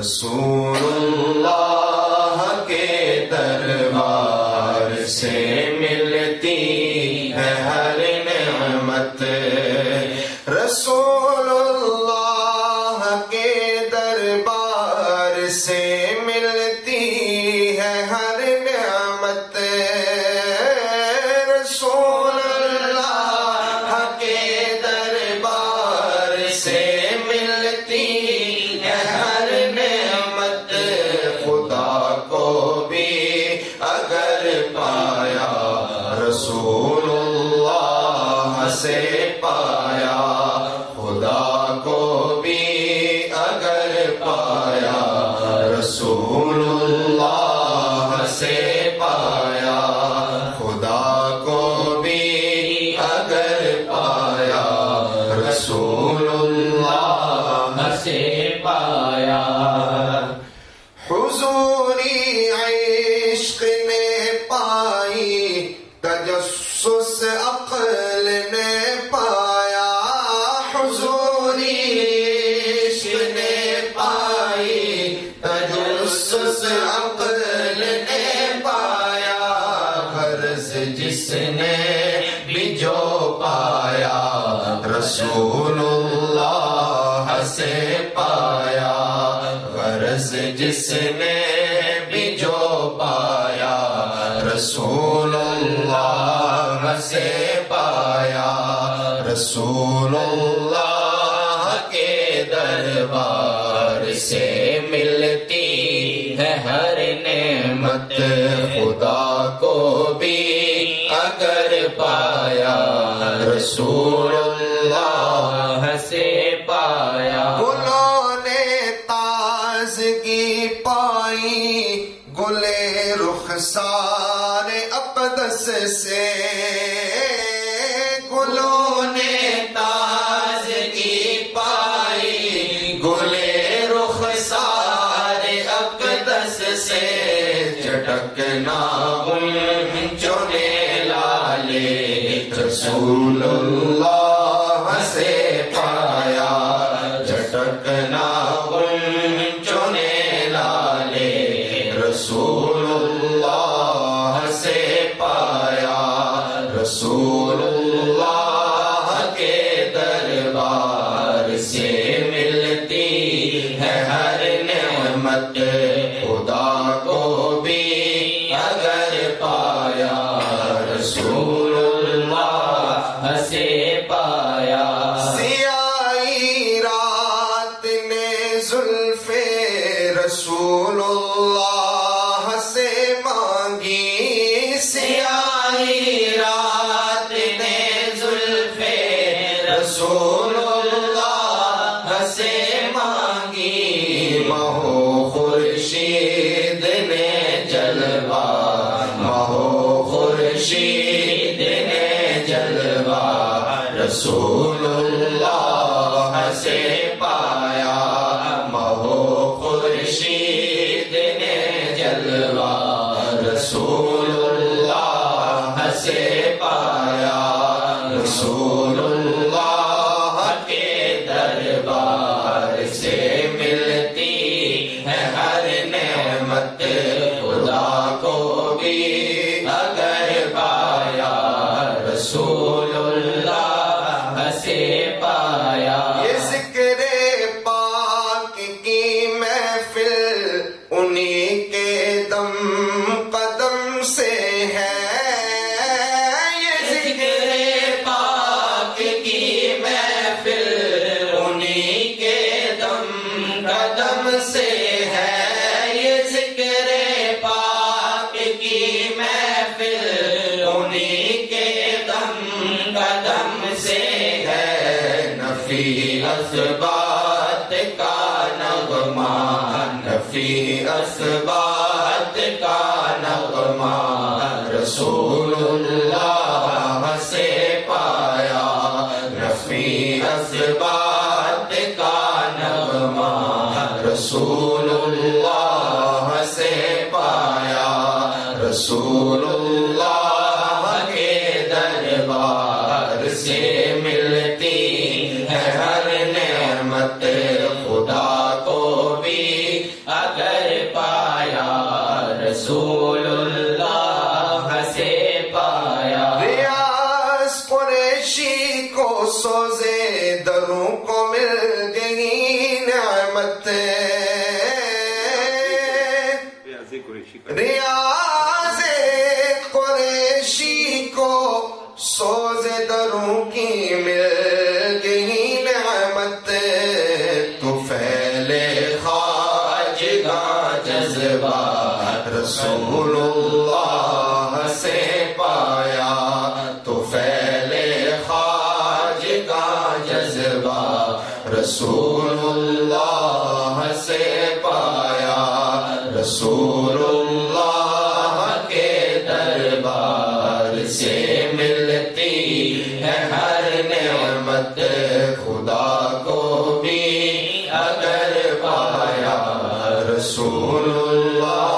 رسول اللہ کے دربار سے ملتی ہے ہر نعمت۔ رسول سے پایا، خدا کو بھی اگر پایا، رسول اللہ سے پایا، خدا کو بھی اگر پایا، رسول اللہ سے پایا۔ حضوری جس نے بھی جو پایا رسول اللہ سے پایا، غرض جس نے بھی جو پایا رسول اللہ سے رسول اللہ کے دربار سے ملتی ہے ہر نعمت۔ خدا کو بھی اگر پایا رسول اللہ سے پایا۔ گلوں نے تازگی پائی، گلے رخسار اقدس سے۔ چٹکنا ان چونے لالے رسول اللہ۔ سے رسول اللہ سے پایا۔ یہ ذکر پاک کی محفل انہی کے دم قدم سے ہے۔ یہ ذکر پاک کی محفل انہی کے دم قدم سے ہے اسبات کا نغمہ نفی اسبات کا نغمہ رسول اللہ سے پایا نفی اسبات کا نغمہ رسول اللہ سے پایا، رسول اللہ اگر پایا رسول اللہ سے پایا۔ ریاض قریشی کو سوزے دروں کو مل گئی نعمت۔ ریاض قریشی کو سوزے دروں کی رسول اللہ کے دربار سے ملتی ہے ہر نعمت خدا کو بھی اگر پایا رسول اللہ